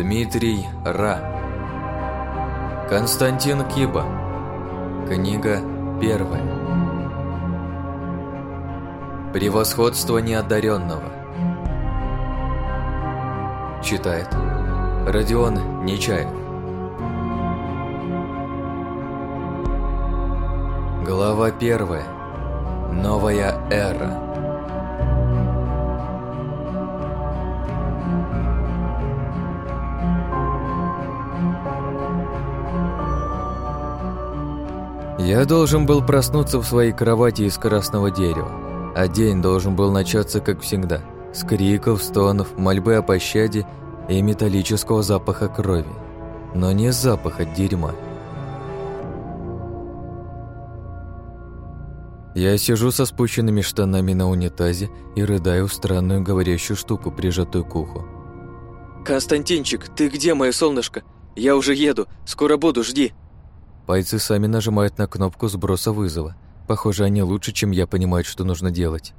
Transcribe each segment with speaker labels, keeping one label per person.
Speaker 1: Дмитрий Ра. Константин Киба. Книга первая. Превосходство неодаренного. Читает Родион Нечаев. Глава первая. Новая эра. Я должен был проснуться в своей кровати из красного дерева, а день должен был начаться, как всегда, с криков, стонов, мольбы о пощаде и металлического запаха крови, но не запаха дерьма. Я сижу со спущенными штанами на унитазе и рыдаю странную говорящую штуку, прижатую к уху.
Speaker 2: «Константинчик, ты где, мое солнышко? Я уже еду, скоро буду, жди!»
Speaker 1: Пальцы сами нажимают на кнопку сброса вызова. Похоже, они лучше, чем я понимают, что нужно делать.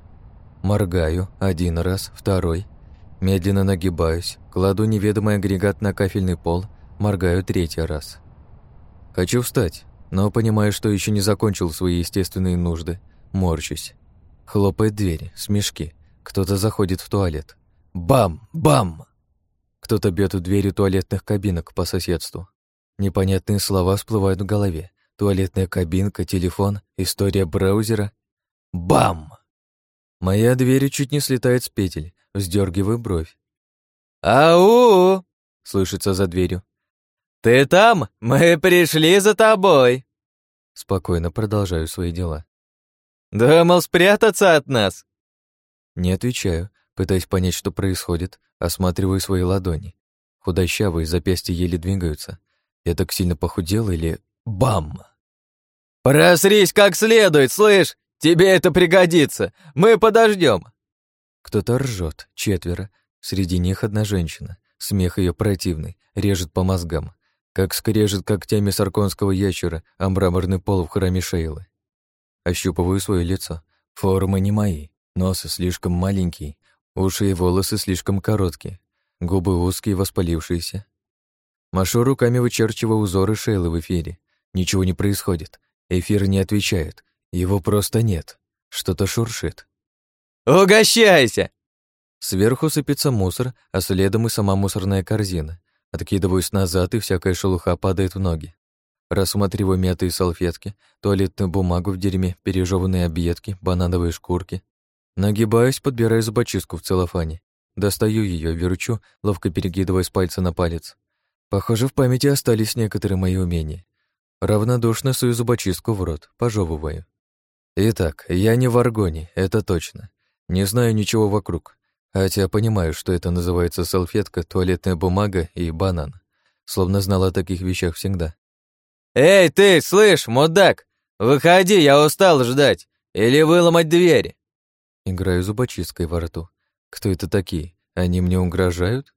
Speaker 1: Моргаю один раз, второй. Медленно нагибаюсь, кладу неведомый агрегат на кафельный пол, моргаю третий раз. Хочу встать, но понимаю, что еще не закончил свои естественные нужды. Морщусь. Хлопает дверь, смешки. Кто-то заходит в туалет. Бам! Бам! Кто-то бьет в двери туалетных кабинок по соседству. Непонятные слова всплывают в голове. Туалетная кабинка, телефон, история браузера. Бам! Моя дверь чуть не слетает с петель, вздергиваю бровь.
Speaker 2: «Ау!»
Speaker 1: — слышится за дверью.
Speaker 2: «Ты там? Мы пришли за тобой!»
Speaker 1: Спокойно продолжаю свои дела.
Speaker 2: «Думал спрятаться от нас?»
Speaker 1: Не отвечаю, пытаясь понять, что происходит, осматриваю свои ладони. Худощавые запястья еле двигаются. Я так сильно похудел или... Бам!
Speaker 2: «Просрись как следует, слышь! Тебе это пригодится! Мы подождем.
Speaker 1: Кто-то ржет, четверо. Среди них одна женщина. Смех ее противный, режет по мозгам. Как скрежет когтями сарконского ящера, а мраморный пол в храме Шейлы. Ощупываю свое лицо. Формы не мои. Нос слишком маленький, уши и волосы слишком короткие, губы узкие, воспалившиеся, Машу руками, вычерчивая узоры Шейлы в эфире. Ничего не происходит. Эфир не отвечает. Его просто нет. Что-то шуршит.
Speaker 2: «Угощайся!»
Speaker 1: Сверху сыпется мусор, а следом и сама мусорная корзина. Откидываюсь назад, и всякая шелуха падает в ноги. Рассматриваю мятые салфетки, туалетную бумагу в дерьме, пережеванные объедки, банановые шкурки. Нагибаюсь, подбираю зубочистку в целлофане. Достаю ее, верчу, ловко перекидывая с пальца на палец. Похоже, в памяти остались некоторые мои умения. Равнодушно сую зубочистку в рот, пожевываю. Итак, я не в аргоне, это точно. Не знаю ничего вокруг. Хотя понимаю, что это называется салфетка, туалетная бумага и банан. Словно знал о таких вещах всегда.
Speaker 2: «Эй, ты, слышь, мудак! Выходи, я устал ждать! Или выломать двери!»
Speaker 1: Играю зубочисткой во рту. Кто это такие? Они мне угрожают?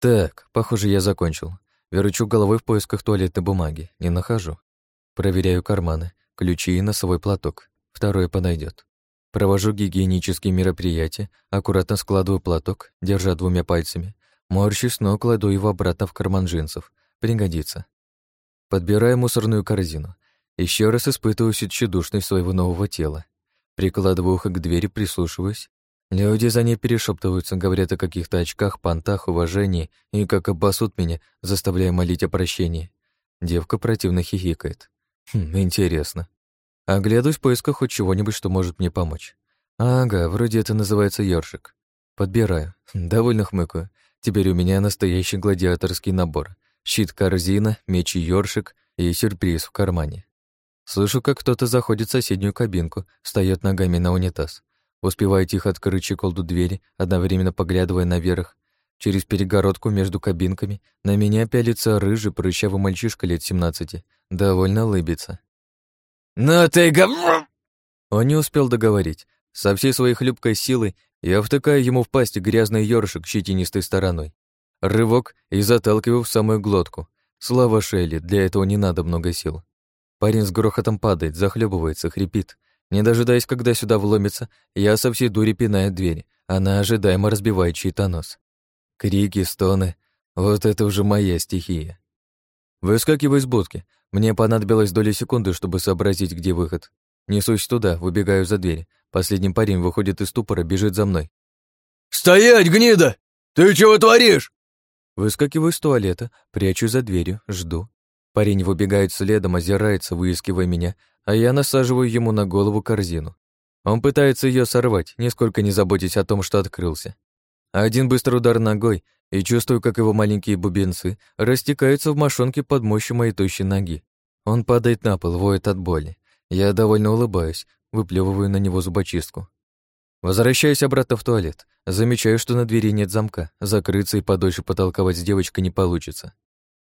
Speaker 1: Так, похоже, я закончил. Верчу головой в поисках туалетной бумаги. Не нахожу. Проверяю карманы, ключи и носовой платок. Второе подойдет. Провожу гигиенические мероприятия, аккуратно складываю платок, держа двумя пальцами. Морщусь, но кладу его обратно в карман джинсов. Пригодится. Подбираю мусорную корзину. Еще раз испытываю тщедушность своего нового тела. Прикладываю ухо к двери, прислушиваюсь. Люди за ней перешептываются, говорят о каких-то очках, понтах, уважении и как обосут меня, заставляя молить о прощении. Девка противно хихикает. Хм, интересно. Оглядываюсь в поисках хоть чего-нибудь, что может мне помочь. Ага, вроде это называется ёршик. Подбираю. Довольно хмыкаю. Теперь у меня настоящий гладиаторский набор. Щит-корзина, меч и ёршик и сюрприз в кармане. Слышу, как кто-то заходит в соседнюю кабинку, встаёт ногами на унитаз. Успеваю тихо открыть чеколду двери, одновременно поглядывая наверх. Через перегородку между кабинками на меня пялится рыжий прыщавый мальчишка лет 17, довольно лыбится.
Speaker 2: «Ну ты гов...»
Speaker 1: Он не успел договорить. Со всей своей хлюпкой силы я втыкаю ему в пасть грязный ёршик щетинистой стороной. Рывок и заталкиваю в самую глотку. Слава Шелли, для этого не надо много сил. Парень с грохотом падает, захлебывается, хрипит. Не дожидаясь, когда сюда вломится, я со всей дури пинаю дверь. Она ожидаемо разбивает чей-то нос. Крики, стоны. Вот это уже моя стихия. Выскакиваю из будки. Мне понадобилось доля секунды, чтобы сообразить, где выход. Несусь туда, выбегаю за дверь. Последний парень выходит из ступора, бежит за мной.
Speaker 2: «Стоять, гнида! Ты чего творишь?»
Speaker 1: Выскакиваю из туалета, прячу за дверью, жду. Парень выбегает следом, озирается, выискивая меня, а я насаживаю ему на голову корзину. Он пытается ее сорвать, нисколько не заботясь о том, что открылся. Один быстрый удар ногой, и чувствую, как его маленькие бубенцы растекаются в мошонке под мощью моей тощей ноги. Он падает на пол, воет от боли. Я довольно улыбаюсь, выплевываю на него зубочистку. Возвращаюсь обратно в туалет. Замечаю, что на двери нет замка. Закрыться и подольше потолковать с девочкой не получится.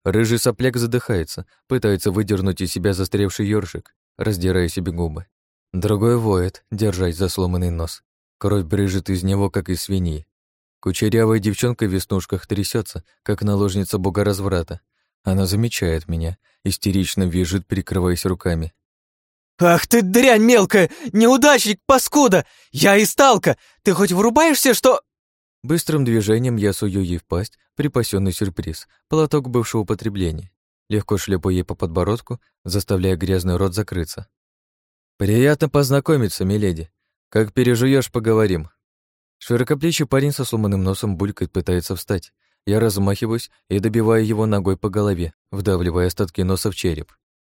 Speaker 1: Рыжий сопляк задыхается, пытается выдернуть из себя застревший ёршик, раздирая себе губы. Другой воет, держась за сломанный нос. Кровь брыжет из него, как из свиньи. Кучерявая девчонка в веснушках трясется, как наложница бога разврата. Она замечает меня, истерично визжит, прикрываясь руками.
Speaker 3: «Ах ты дрянь мелкая! Неудачник, паскуда! Я и сталка! Ты хоть врубаешься, что...»
Speaker 1: Быстрым движением я сую ей в пасть припасенный сюрприз, платок бывшего употребления. Легко шлепаю ей по подбородку, заставляя грязный рот закрыться. «Приятно познакомиться, миледи. Как пережуешь, поговорим». Широкоплечий парень со сломанным носом булькает, пытается встать. Я размахиваюсь и добиваю его ногой по голове, вдавливая остатки носа в череп.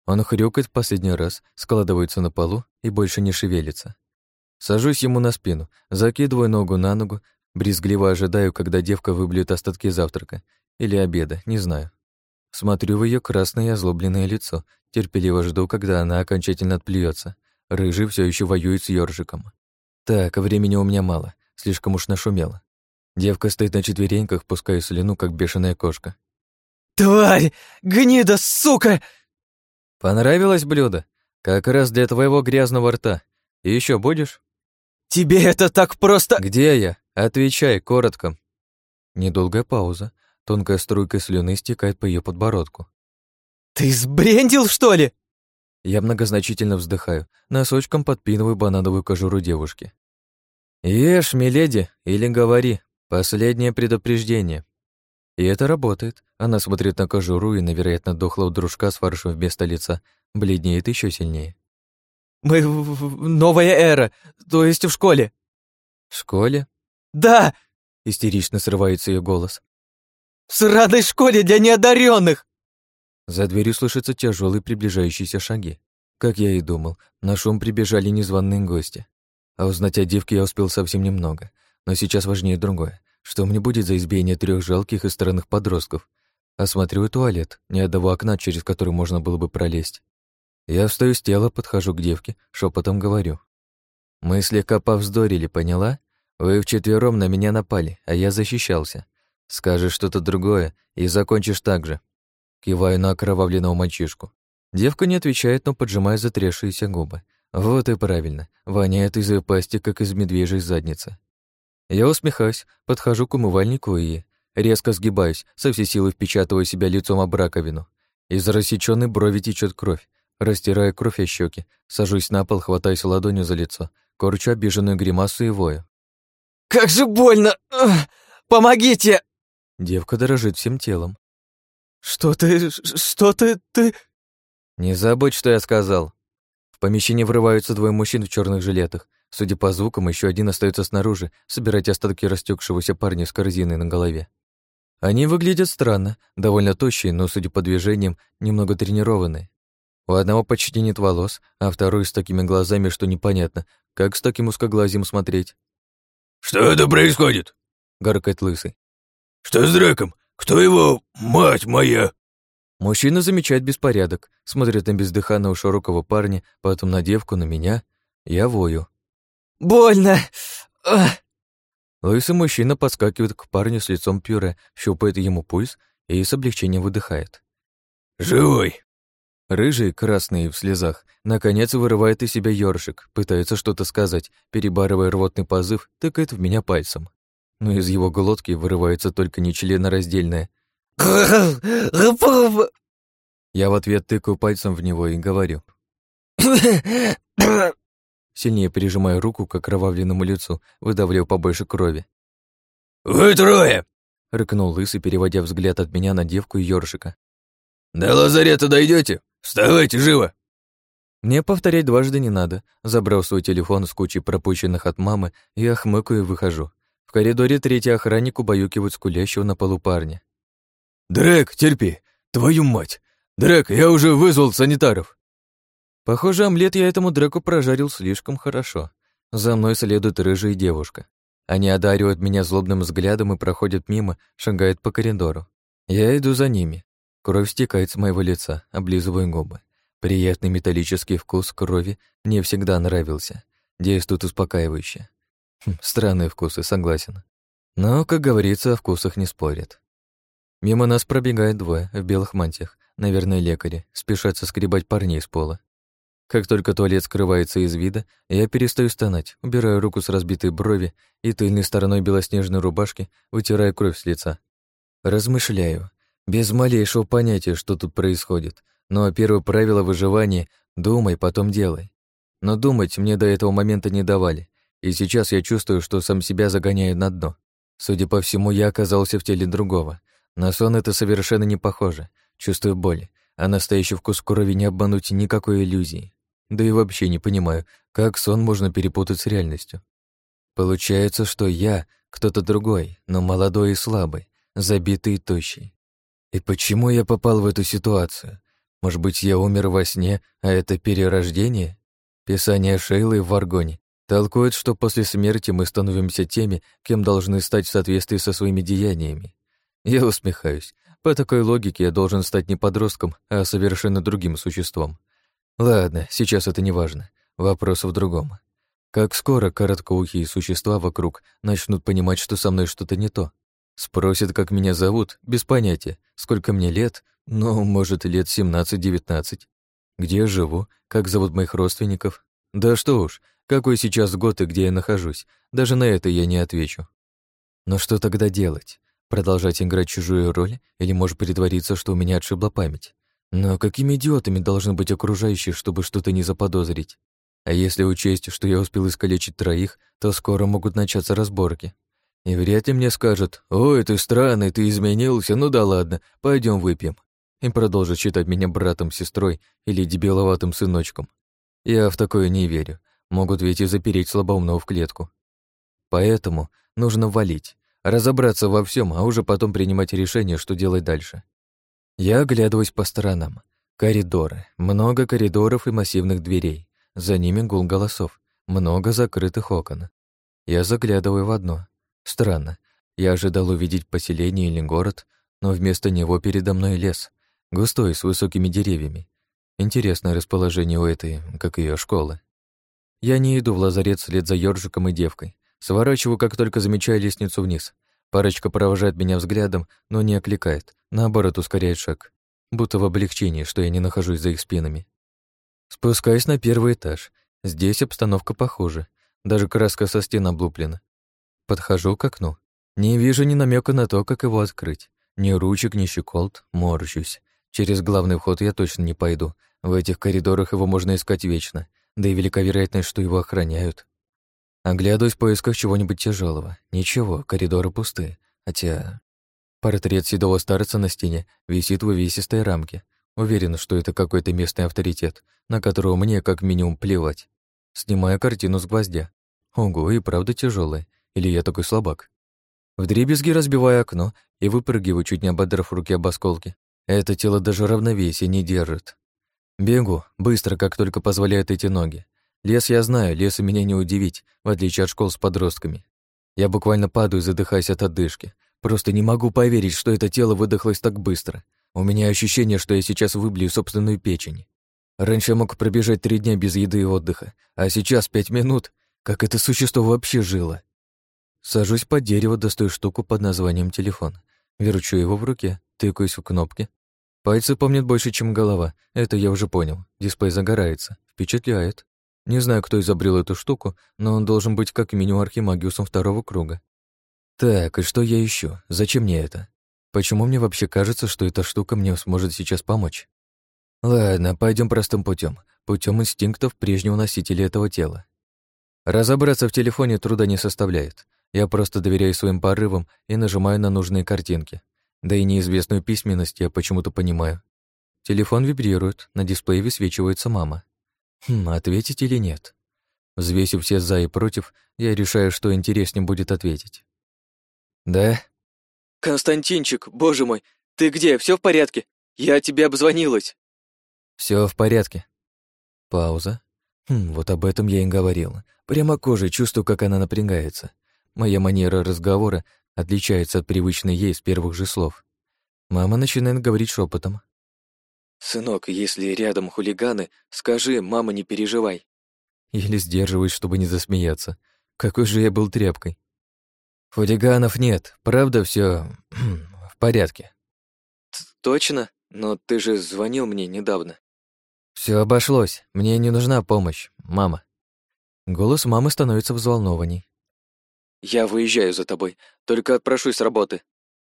Speaker 1: Он хрюкает в последний раз, складывается на полу и больше не шевелится. Сажусь ему на спину, закидываю ногу на ногу, брезгливо ожидаю, когда девка выблюет остатки завтрака или обеда, не знаю. Смотрю в ее красное и озлобленное лицо, терпеливо жду, когда она окончательно отплюется. Рыжий все еще воюет с ёржиком. Так, времени у меня мало. Слишком уж нашумело. Девка стоит на четвереньках, пуская слюну, как бешеная кошка.
Speaker 3: «Тварь! Гнида, сука!»
Speaker 1: «Понравилось блюдо? Как раз для твоего грязного рта. И еще будешь?»
Speaker 3: «Тебе это так просто...»
Speaker 1: «Где я? Отвечай, коротко». Недолгая пауза. Тонкая струйка слюны стекает по ее подбородку.
Speaker 3: «Ты сбрендил, что ли?»
Speaker 1: Я многозначительно вздыхаю, носочком подпинываю банановую кожуру девушки. «Ешь, миледи, или говори. Последнее предупреждение». И это работает. Она смотрит на кожуру и, навероятно, дохлого дружка с фаршем вместо лица, бледнеет еще сильнее.
Speaker 3: «Мы новая эра, то есть в школе».
Speaker 1: «В школе?»
Speaker 3: «Да!»
Speaker 1: — истерично срывается ее голос.
Speaker 3: «В сраной школе для неодаренных.
Speaker 1: За дверью слышатся тяжелые приближающиеся шаги. Как я и думал, на шум прибежали незваные гости. А узнать о девке я успел совсем немного. Но сейчас важнее другое. Что мне будет за избиение трех жалких и странных подростков? Осматриваю туалет, ни одного окна, через который можно было бы пролезть. Я встаю с тела, подхожу к девке, шепотом говорю. Мы слегка повздорили, поняла? Вы вчетвером на меня напали, а я защищался. Скажешь что-то другое и закончишь так же. Киваю на окровавленного мальчишку. Девка не отвечает, но поджимает затрясшиеся губы. Вот и правильно. Воняет из ее пасти, как из медвежьей задницы. Я усмехаюсь, подхожу к умывальнику и... Резко сгибаюсь, со всей силы впечатываю себя лицом об раковину. Из рассечённой брови течет кровь. Растирая кровь о щеки, сажусь на пол, хватаюсь ладонью за лицо, корчу обиженную гримасу и вою.
Speaker 3: «Как же больно! Помогите!»
Speaker 1: Девка дрожит всем телом.
Speaker 3: «Что ты... что ты... ты...»
Speaker 1: «Не забудь, что я сказал!» В помещение врываются двое мужчин в черных жилетах. Судя по звукам, еще один остается снаружи, собирать остатки растекшегося парня с корзиной на голове. Они выглядят странно, довольно тощие, но, судя по движениям, немного тренированные. У одного почти нет волос, а второй с такими глазами, что непонятно, как с таким узкоглазием смотреть.
Speaker 4: «Что это происходит?»
Speaker 1: — гаркает лысый.
Speaker 4: «Что с Драком? Кто его... мать моя?»
Speaker 1: Мужчина замечает беспорядок, смотрит на бездыханного широкого парня, потом на девку, на меня. Я вою.
Speaker 3: «Больно! Ах!»
Speaker 1: Лысый мужчина подскакивает к парню с лицом пюре, щупает ему пульс и с облегчением выдыхает.
Speaker 4: «Живой!»
Speaker 1: Рыжий, красный в слезах, наконец вырывает из себя ёршик, пытается что-то сказать, перебарывая рвотный позыв, тыкает в меня пальцем. Но из его глотки вырывается только нечленораздельное Я в ответ тыкаю пальцем в него и говорю. Сильнее прижимаю руку к окровавленному лицу, выдавливая побольше крови.
Speaker 4: «Вы трое!
Speaker 1: — рыкнул лысый, переводя взгляд от меня на девку и ёршика.
Speaker 4: «До лазарета дойдете? Вставайте живо!»
Speaker 1: Мне повторять дважды не надо. Забрал свой телефон с кучей пропущенных от мамы, я хмыкаю и выхожу. В коридоре третий охранник убаюкивает скулящего на полу парня.
Speaker 4: «Дрек, терпи! Твою мать! Дрек, я уже вызвал санитаров!»
Speaker 1: Похоже, омлет я этому Дреку прожарил слишком хорошо. За мной следует рыжая девушка. Они одаривают меня злобным взглядом и проходят мимо, шагают по коридору. Я иду за ними. Кровь стекает с моего лица, облизываю губы. Приятный металлический вкус крови мне всегда нравился. Действует успокаивающе. Хм, странные вкусы, согласен. Но, как говорится, о вкусах не спорят. Мимо нас пробегает двое в белых мантиях, наверное, лекари, спешат соскребать парней с пола. Как только туалет скрывается из вида, я перестаю стонать, убираю руку с разбитой брови и тыльной стороной белоснежной рубашки вытираю кровь с лица. Размышляю, без малейшего понятия, что тут происходит, но первое правило выживания — думай, потом делай. Но думать мне до этого момента не давали, и сейчас я чувствую, что сам себя загоняю на дно. Судя по всему, я оказался в теле другого. На сон это совершенно не похоже. Чувствую боль, а настоящий вкус крови не обмануть никакой иллюзии. Да и вообще не понимаю, как сон можно перепутать с реальностью. Получается, что я кто-то другой, но молодой и слабый, забитый и тощий. И почему я попал в эту ситуацию? Может быть, я умер во сне, а это перерождение? Писание Шейлы в Варгоне толкует, что после смерти мы становимся теми, кем должны стать в соответствии со своими деяниями. Я усмехаюсь. По такой логике я должен стать не подростком, а совершенно другим существом. Ладно, сейчас это не важно. Вопрос в другом. Как скоро короткоухие существа вокруг начнут понимать, что со мной что-то не то? Спросят, как меня зовут, без понятия, сколько мне лет, ну, может, лет 17-19. Где я живу, как зовут моих родственников. Да что уж, какой сейчас год и где я нахожусь, даже на это я не отвечу. Но что тогда делать? Продолжать играть чужую роль или может притвориться, что у меня отшибла память? Но какими идиотами должны быть окружающие, чтобы что-то не заподозрить? А если учесть, что я успел искалечить троих, то скоро могут начаться разборки. И вряд ли мне скажут, «Ой, ты странный, ты изменился, ну да ладно, пойдем выпьем». И продолжат считать меня братом, сестрой или дебиловатым сыночком. Я в такое не верю. Могут ведь и запереть слабоумного в клетку. Поэтому нужно валить, разобраться во всем, а уже потом принимать решение, что делать дальше. Я оглядываюсь по сторонам. Коридоры. Много коридоров и массивных дверей. За ними гул голосов. Много закрытых окон. Я заглядываю в одно. Странно. Я ожидал увидеть поселение или город, но вместо него передо мной лес, густой, с высокими деревьями. Интересное расположение у этой, как ее школы. Я не иду в лазарет вслед за ёржиком и девкой. Сворачиваю, как только замечаю лестницу вниз. Парочка провожает меня взглядом, но не окликает, наоборот, ускоряет шаг. Будто в облегчении, что я не нахожусь за их спинами. Спускаюсь на первый этаж. Здесь обстановка похожа. Даже краска со стен облуплена. Подхожу к окну. Не вижу ни намека на то, как его открыть. Ни ручек, ни щеколд, морщусь. Через главный вход я точно не пойду. В этих коридорах его можно искать вечно, да и велика вероятность, что его охраняют. Оглядываюсь в поисках чего-нибудь тяжелого. Ничего, коридоры пустые. Хотя... Портрет седого старца на стене висит в увесистой рамке. Уверен, что это какой-то местный авторитет, на которого мне как минимум плевать. Снимаю картину с гвоздя. Ого, и правда тяжелая. Или я такой слабак? Вдребезги разбиваю окно и выпрыгиваю, чуть не ободрав руки об осколки. Это тело даже равновесия не держит. Бегу, быстро, как только позволяют эти ноги. Лес я знаю, лесу меня не удивить, в отличие от школ с подростками. Я буквально падаю, задыхаясь от отдышки. Просто не могу поверить, что это тело выдохлось так быстро. У меня ощущение, что я сейчас выблюю собственную печень. Раньше я мог пробежать три дня без еды и отдыха, а сейчас пять минут. Как это существо вообще жило? Сажусь под дерево, достаю штуку под названием телефон. Верчу его в руке, тыкаюсь в кнопки. Пальцы помнят больше, чем голова. Это я уже понял. Дисплей загорается. Впечатляет. Не знаю, кто изобрел эту штуку, но он должен быть как минимум архимагиусом второго круга. Так, и что я ищу? Зачем мне это? Почему мне вообще кажется, что эта штука мне сможет сейчас помочь? Ладно, пойдем простым путем, путем инстинктов прежнего носителя этого тела. Разобраться в телефоне труда не составляет. Я просто доверяю своим порывам и нажимаю на нужные картинки. Да и неизвестную письменность я почему-то понимаю. Телефон вибрирует, на дисплее высвечивается мама. Хм, ответить или нет? Взвесив все «за» и «против», я решаю, что интереснее будет ответить. «Да?»
Speaker 3: «Константинчик, боже мой, ты где, все в порядке? Я тебе обзвонилась!»
Speaker 1: Все в порядке». Пауза. Хм, вот об этом я и говорил. Прямо кожей чувствую, как она напрягается. Моя манера разговора отличается от привычной ей с первых же слов. Мама начинает говорить шепотом.
Speaker 3: «Сынок, если рядом хулиганы, скажи, мама, не переживай».
Speaker 1: Еле сдерживаюсь, чтобы не засмеяться. Какой же я был тряпкой. Хулиганов нет, правда, все в порядке.
Speaker 3: Точно? Но ты же звонил мне недавно.
Speaker 1: Все обошлось, мне не нужна помощь, мама. Голос мамы становится взволнованней.
Speaker 3: Я выезжаю за тобой, только отпрошусь с работы.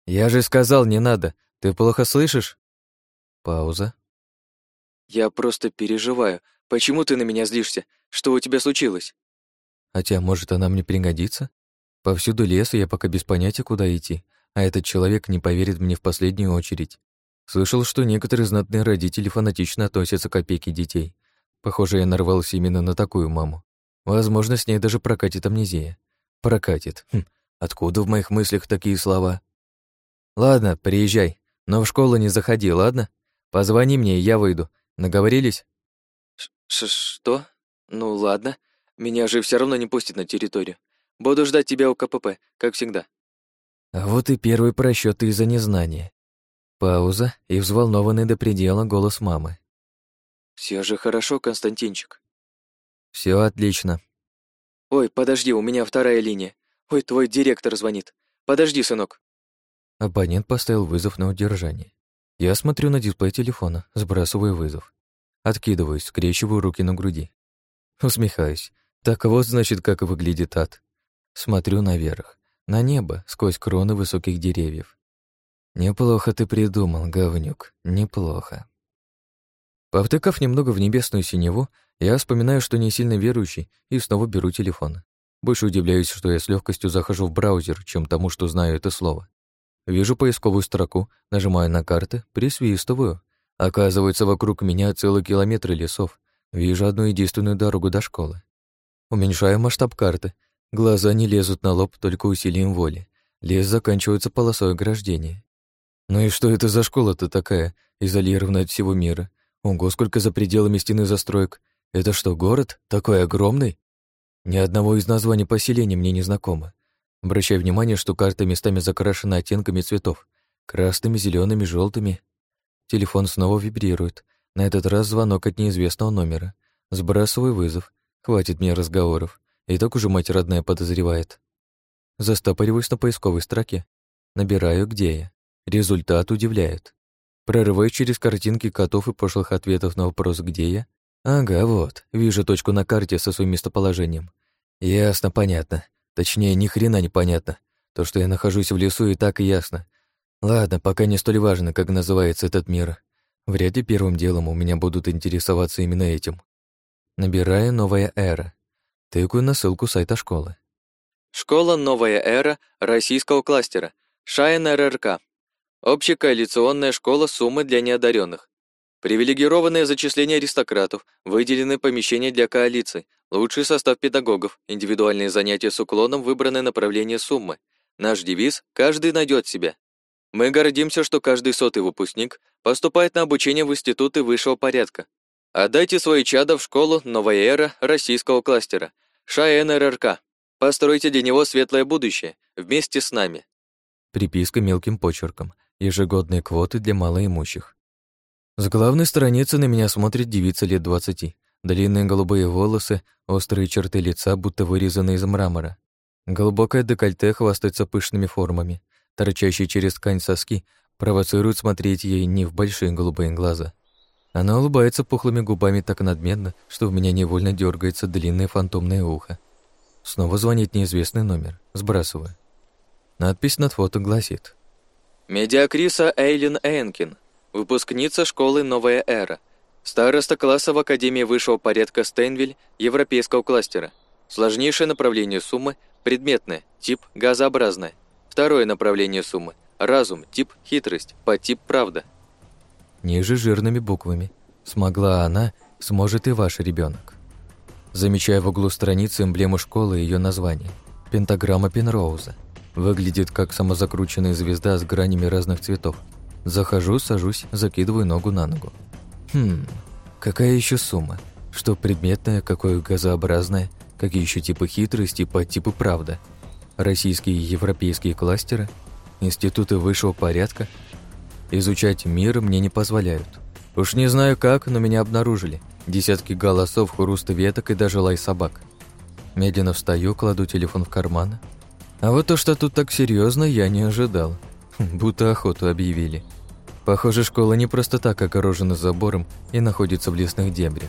Speaker 1: Я же сказал, не надо. Ты плохо слышишь? Пауза.
Speaker 3: Я просто переживаю. Почему ты на меня злишься? Что у тебя случилось?
Speaker 1: Хотя, может, она мне пригодится? Повсюду лес, и я пока без понятия, куда идти, а этот человек не поверит мне в последнюю очередь. Слышал, что некоторые знатные родители фанатично относятся к опеке детей. Похоже, я нарвался именно на такую маму. Возможно, с ней даже прокатит амнезия. Прокатит. Хм, откуда в моих мыслях такие слова? Ладно, приезжай, но в школу не заходи, ладно? Позвони мне, я выйду. Наговорились?
Speaker 3: Ш что? Ну ладно. Меня же все равно не пустят на территорию. Буду ждать тебя у КПП, как всегда.
Speaker 1: А вот и первый просчет из-за незнания. Пауза и взволнованный до предела голос мамы.
Speaker 3: Все же хорошо, Константинчик.
Speaker 1: Все отлично.
Speaker 3: Ой, подожди, у меня вторая линия. Ой, твой директор звонит. Подожди, сынок.
Speaker 1: Абонент поставил вызов на удержание. Я смотрю на дисплей телефона, сбрасываю вызов. Откидываюсь, скрещиваю руки на груди. Усмехаюсь. Так вот, значит, как выглядит ад. Смотрю наверх, на небо, сквозь кроны высоких деревьев. Неплохо ты придумал, говнюк, неплохо. Повтыкав немного в небесную синеву, я вспоминаю, что не сильно верующий, и снова беру телефон. Больше удивляюсь, что я с легкостью захожу в браузер, чем тому, что знаю это слово. Вижу поисковую строку, нажимаю на карты, присвистываю. Оказывается, вокруг меня целый километр лесов. Вижу одну единственную дорогу до школы. Уменьшаю масштаб карты. Глаза не лезут на лоб только усилием воли. Лес заканчивается полосой ограждения. Ну и что это за школа-то такая, изолированная от всего мира? Ого, сколько за пределами стены застроек. Это что, город? Такой огромный? Ни одного из названий поселения мне не знакомо. Обращаю внимание, что карта местами закрашена оттенками цветов. Красными, зелеными, желтыми. Телефон снова вибрирует. На этот раз звонок от неизвестного номера. Сбрасываю вызов. Хватит мне разговоров. И так уже мать родная подозревает. Застопориваюсь на поисковой строке. Набираю, где я. Результат удивляет. Прорываюсь через картинки котов и пошлых ответов на вопрос «Где я?». Ага, вот, вижу точку на карте со своим местоположением. Ясно, понятно. Точнее, ни хрена не понятно. То, что я нахожусь в лесу, и так ясно. Ладно, пока не столь важно, как называется этот мир. Вряд ли первым делом у меня будут интересоваться именно этим. Набираю «Новая эра». Тыкаю на ссылку сайта школы.
Speaker 3: Школа «Новая эра» российского кластера. Шайн РРК. Общекоалиционная школа суммы для неодаренных. Привилегированное зачисление аристократов, выделены помещения для коалиций, лучший состав педагогов, индивидуальные занятия с уклоном, выбранное направление суммы. Наш девиз «Каждый найдет себя». Мы гордимся, что каждый сотый выпускник поступает на обучение в институты высшего порядка. Отдайте свои чада в школу «Новая эра» российского кластера, ШНРРК. Постройте для него светлое будущее вместе с нами.
Speaker 1: Приписка мелким почерком. Ежегодные квоты для малоимущих. С главной страницы на меня смотрит девица лет двадцати. Длинные голубые волосы, острые черты лица, будто вырезаны из мрамора. Глубокое декольте хвастается пышными формами. Торчащие через ткань соски провоцируют смотреть ей не в большие голубые глаза. Она улыбается пухлыми губами так надменно, что у меня невольно дергается длинное фантомное ухо. Снова звонит неизвестный номер. Сбрасываю. Надпись над фото гласит.
Speaker 3: Медиакриса Эйлин Энкин, выпускница школы «Новая эра», староста класса в Академии высшего порядка Стейнвиль Европейского кластера. Сложнейшее направление суммы Предметное, тип газообразное. Второе направление суммы. Разум, тип хитрость, подтип правда.
Speaker 1: Ниже жирными буквами. Смогла она, сможет и ваш ребенок. Замечаю в углу страницы эмблему школы и ее название. Пентаграмма Пенроуза. Выглядит как самозакрученная звезда с гранями разных цветов. Захожу, сажусь, закидываю ногу на ногу. Хм, какая еще сумма? Что предметная, какое газообразное, какие еще типы хитрости, по типу правда. Российские и европейские кластеры, институты высшего порядка. Изучать мир мне не позволяют. Уж не знаю как, но меня обнаружили. Десятки голосов, хруст веток и даже лай собак. Медленно встаю, кладу телефон в карман. А вот то, что тут так серьезно, я не ожидал. Будто охоту объявили. Похоже, школа не просто так огорожена забором и находится в лесных дебрях.